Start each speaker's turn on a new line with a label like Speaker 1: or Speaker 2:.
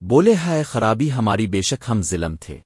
Speaker 1: بولے ہائے خرابی ہماری بے شک ہم ظلم تھے۔